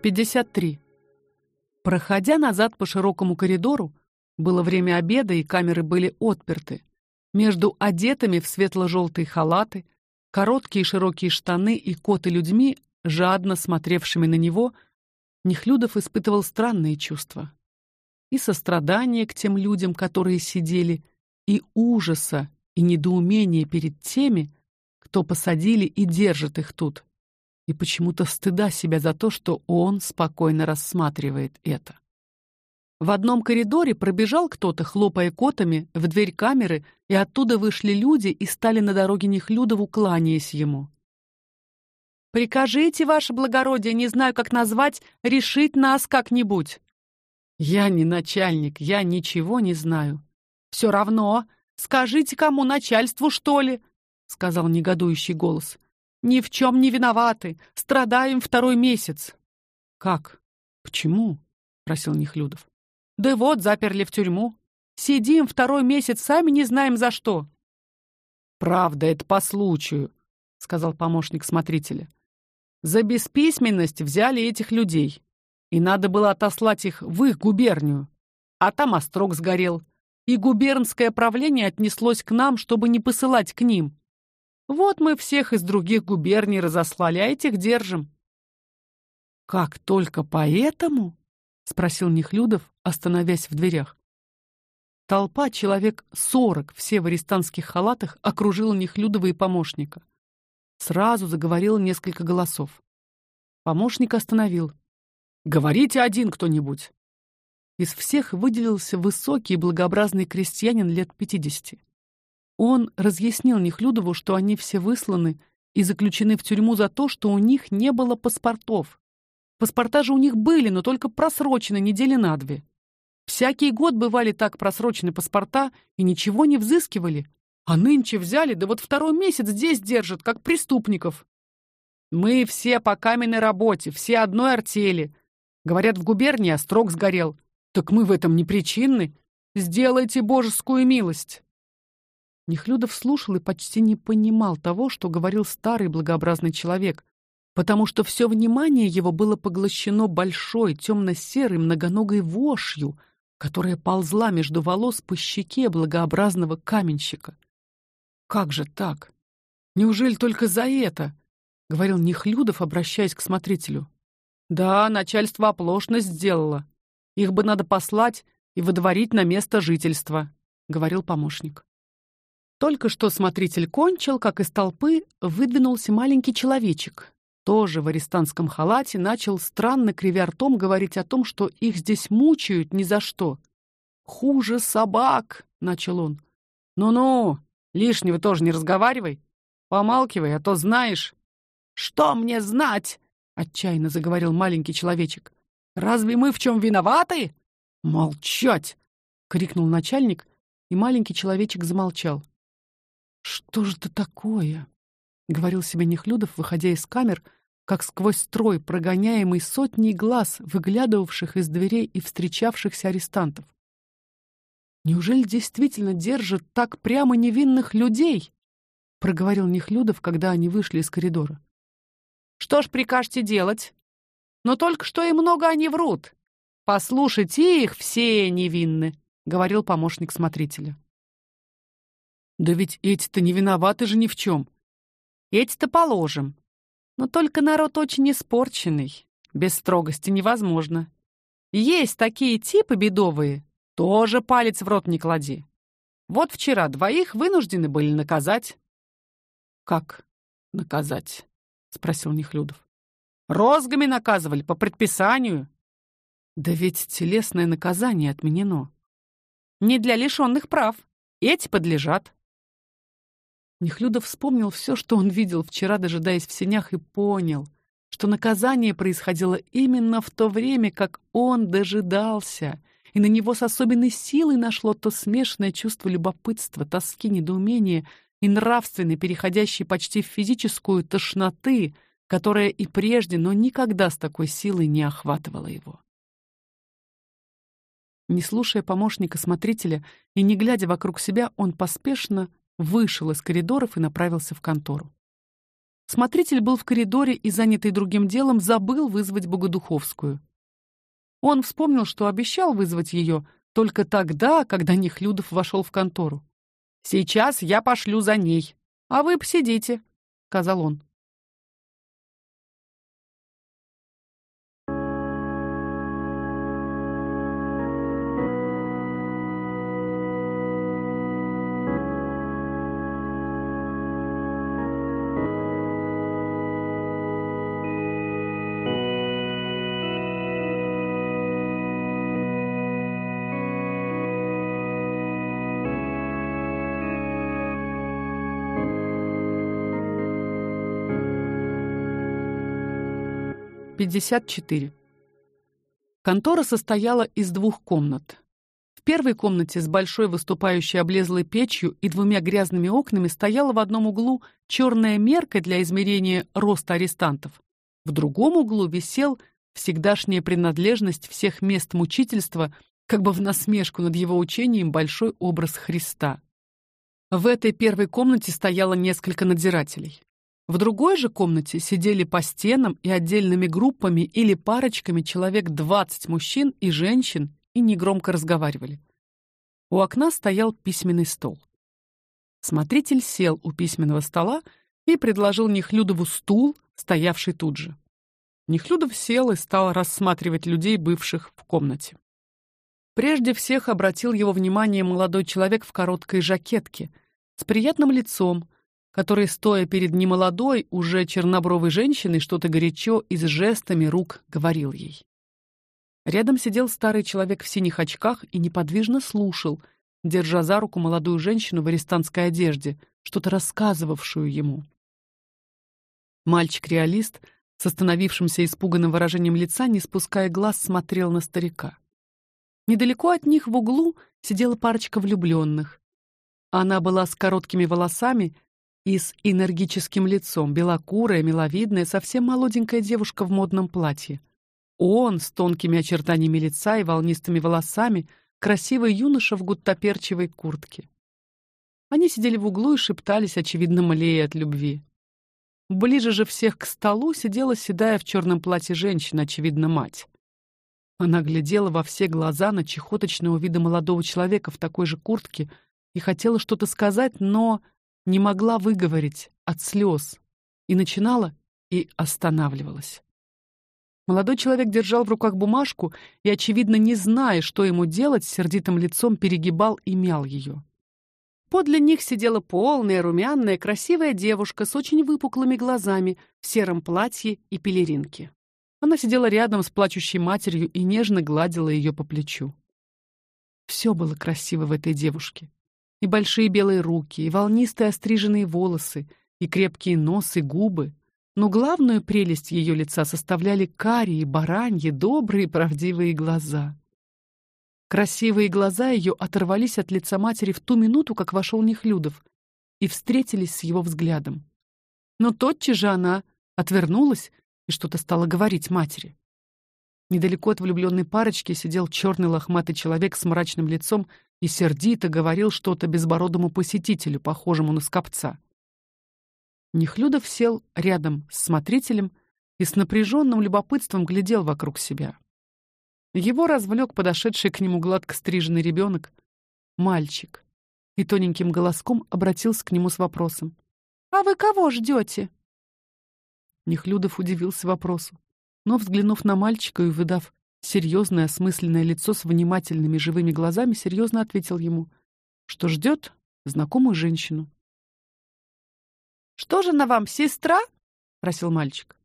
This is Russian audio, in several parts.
53. Проходя назад по широкому коридору, было время обеда, и камеры были отперты. Между одетыми в светло-желтые халаты, короткие широкие штаны и коты людьми, жадно смотревшими на него, Нехлюдов испытывал странные чувства. И сострадание к тем людям, которые сидели, и ужаса, и недоумения перед теми, кто посадили и держит их тут и почему-то стыда себя за то, что он спокойно рассматривает это. В одном коридоре пробежал кто-то, хлопая котами, в дверь камеры, и оттуда вышли люди и стали на дороге Нехлюдову, кланяясь ему. «Прикажите, ваше благородие, не знаю, как назвать, решить нас как-нибудь». «Я не начальник, я ничего не знаю». «Все равно. Скажите, кому начальству, что ли?» — сказал негодующий голос. Ни в чем не виноваты, страдаем второй месяц. Как? Почему? спросил Нехлюдов. Да вот заперли в тюрьму. Сидим второй месяц, сами не знаем за что. Правда, это по случаю, сказал помощник смотрителя. За бесписьменность взяли этих людей, и надо было отослать их в их губернию. А там острог сгорел, и губернское правление отнеслось к нам, чтобы не посылать к ним. Вот мы всех из других губерний разослали, а этих держим. Как только поэтому? спросил Нехлюдов, остановясь в дверях. Толпа человек сорок, все в арестантских халатах, окружила Нехлюдова и помощника. Сразу заговорило несколько голосов. Помощник остановил. Говорите один кто-нибудь. Из всех выделился высокий и благообразный крестьянин лет пятидесяти. Он разъяснил Нехлюдову, что они все высланы и заключены в тюрьму за то, что у них не было паспортов. Паспорта же у них были, но только просрочены недели на две. Всякий год бывали так просрочены паспорта и ничего не взыскивали. А нынче взяли, да вот второй месяц здесь держат, как преступников. Мы все по каменной работе, все одной артели. Говорят, в губернии острог сгорел. Так мы в этом не причинны. Сделайте божескую милость. Нехлюдов слушал и почти не понимал того, что говорил старый благообразный человек, потому что все внимание его было поглощено большой темно-серой многоногой вошью, которая ползла между волос по щеке благообразного каменщика. Как же так? Неужели только за это? говорил Нехлюдов, обращаясь к смотрителю. Да, начальство оплошность сделало. Их бы надо послать и выдворить на место жительства, говорил помощник. Только что смотритель кончил, как из толпы выдвинулся маленький человечек, тоже в арестантском халате, начал странно кривя ртом говорить о том, что их здесь мучают ни за что. Хуже собак, начал он. Ну-ну, лишнего тоже не разговаривай, помалкивай, а то знаешь. Что мне знать? отчаянно заговорил маленький человечек. Разве мы в чем виноваты? Молчать! крикнул начальник, и маленький человечек замолчал. Что же это такое? говорил себе Нехлюдов, выходя из камер, как сквозь строй, прогоняемый сотней глаз, выглядывавших из дверей и встречавшихся арестантов. Неужели действительно держат так прямо невинных людей? проговорил Нехлюдов, когда они вышли из коридора. Что ж прикажете делать? Но только что и много они врут. Послушайте их, все невинны, говорил помощник смотрителя. Да ведь эти-то не виноваты же ни в чем. Эти-то положим. Но только народ очень испорченный. Без строгости невозможно. Есть такие типы бедовые, тоже палец в рот не клади. Вот вчера двоих вынуждены были наказать. Как наказать? спросил Нехлюдов. Розгами наказывали по предписанию. Да ведь телесное наказание отменено. Не для лишенных прав. Эти подлежат. Нехлюдов вспомнил все, что он видел вчера, дожидаясь в сенях, и понял, что наказание происходило именно в то время, как он дожидался, и на него с особенной силой нашло то смешанное чувство любопытства, тоски, недоумения и нравственной, переходящей почти в физическую тошноты, которая и прежде, но никогда с такой силой не охватывала его. Не слушая помощника смотрителя и не глядя вокруг себя, он поспешно вышел из коридоров и направился в контору. Смотритель был в коридоре и, занятый другим делом, забыл вызвать Богодуховскую. Он вспомнил, что обещал вызвать ее только тогда, когда Нехлюдов вошел в контору. Сейчас я пошлю за ней, а вы посидите, сказал он. 54. Контора состояла из двух комнат. В первой комнате с большой выступающей облезлой печью и двумя грязными окнами стояла в одном углу черная мерка для измерения роста арестантов. В другом углу висел всегдашняя принадлежность всех мест мучительства, как бы в насмешку над его учением большой образ Христа. В этой первой комнате стояло несколько надзирателей. В другой же комнате сидели по стенам и отдельными группами или парочками человек 20 мужчин и женщин и негромко разговаривали. У окна стоял письменный стол. Смотритель сел у письменного стола и предложил Нехлюдову стул, стоявший тут же. Нехлюдов сел и стал рассматривать людей, бывших в комнате. Прежде всех обратил его внимание молодой человек в короткой жакетке с приятным лицом, который, стоя перед немолодой, уже чернобровой женщиной, что-то горячо и с жестами рук говорил ей. Рядом сидел старый человек в синих очках и неподвижно слушал, держа за руку молодую женщину в арестантской одежде, что-то рассказывавшую ему. Мальчик-реалист с остановившимся испуганным выражением лица, не спуская глаз, смотрел на старика. Недалеко от них в углу сидела парочка влюбленных. Она была с короткими волосами, и с энергическим лицом, белокурая, миловидная, совсем молоденькая девушка в модном платье. Он с тонкими очертаниями лица и волнистыми волосами, красивый юноша в гуттаперчевой куртке. Они сидели в углу и шептались, очевидно, млея от любви. Ближе же всех к столу сидела седая в черном платье женщина, очевидно, мать. Она глядела во все глаза на чехоточного вида молодого человека в такой же куртке и хотела что-то сказать, но не могла выговорить от слез и начинала и останавливалась. Молодой человек держал в руках бумажку и, очевидно, не зная, что ему делать, сердитым лицом перегибал и мял ее. Подле них сидела полная, румяная, красивая девушка с очень выпуклыми глазами в сером платье и пелеринке. Она сидела рядом с плачущей матерью и нежно гладила ее по плечу. Все было красиво в этой девушке и большие белые руки, и волнистые остриженные волосы, и крепкие нос и губы. Но главную прелесть ее лица составляли карие, бараньи, добрые, правдивые глаза. Красивые глаза ее оторвались от лица матери в ту минуту, как вошел Нехлюдов, и встретились с его взглядом. Но тотчас же она отвернулась и что-то стала говорить матери. Недалеко от влюбленной парочки сидел черный лохматый человек с мрачным лицом и сердито говорил что-то безбородому посетителю, похожему на скопца. Нехлюдов сел рядом с смотрителем и с напряженным любопытством глядел вокруг себя. Его развлек подошедший к нему гладко стриженный ребенок, мальчик, и тоненьким голоском обратился к нему с вопросом: "А вы кого ждете?" Нехлюдов удивился вопросу, но взглянув на мальчика и увидав серьезное осмысленное лицо с внимательными живыми глазами, серьезно ответил ему, что ждет знакомую женщину. Что же на вам, сестра? спросил мальчик.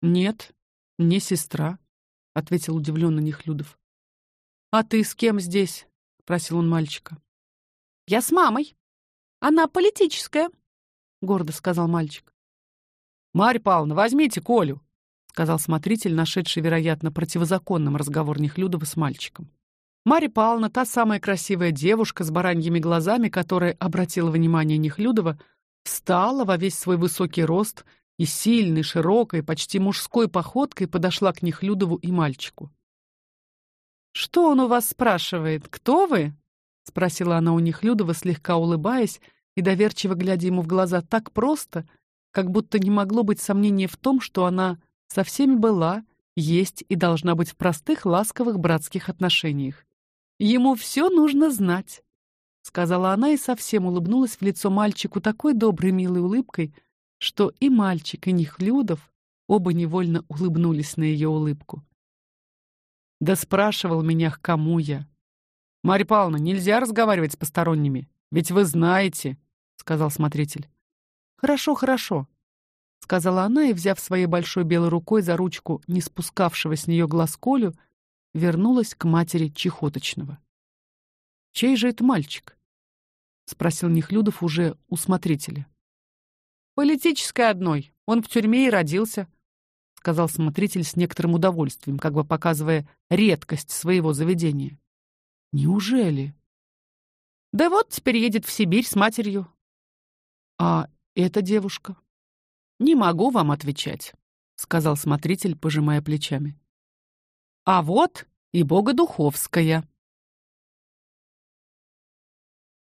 Нет, не сестра, ответил удивленно Нехлюдов. А ты с кем здесь? спросил он мальчика. Я с мамой. Она политическая, гордо сказал мальчик. Марья Павловна, возьмите Колю, сказал смотритель, нашедший, вероятно, противозаконным разговор Нехлюдова с мальчиком. Марья Павловна, та самая красивая девушка с бараньими глазами, которая обратила внимание Нехлюдова, встала во весь свой высокий рост и сильной, широкой, почти мужской походкой подошла к Нехлюдову и мальчику. Что он у вас спрашивает? Кто вы? спросила она у Нехлюдова, слегка улыбаясь и доверчиво глядя ему в глаза так просто, как будто не могло быть сомнения в том, что она со всеми была, есть и должна быть в простых, ласковых братских отношениях. Ему все нужно знать, сказала она и совсем улыбнулась в лицо мальчику такой доброй, милой улыбкой, что и мальчик, и Нихлюдов оба невольно улыбнулись на ее улыбку. Да спрашивал меня, к кому я. Марья Павловна, нельзя разговаривать с посторонними, ведь вы знаете, сказал смотритель. Хорошо, хорошо, сказала она и, взяв своей большой белой рукой за ручку не спускавшего с нее глаз Колю, вернулась к матери Чехоточного. Чей же это мальчик? спросил Нехлюдов уже у смотрителя. Политической одной. Он в тюрьме и родился, сказал смотритель с некоторым удовольствием, как бы показывая редкость своего заведения. Неужели? Да вот теперь едет в Сибирь с матерью. А эта девушка? Не могу вам отвечать, сказал смотритель, пожимая плечами. А вот и Богодуховская.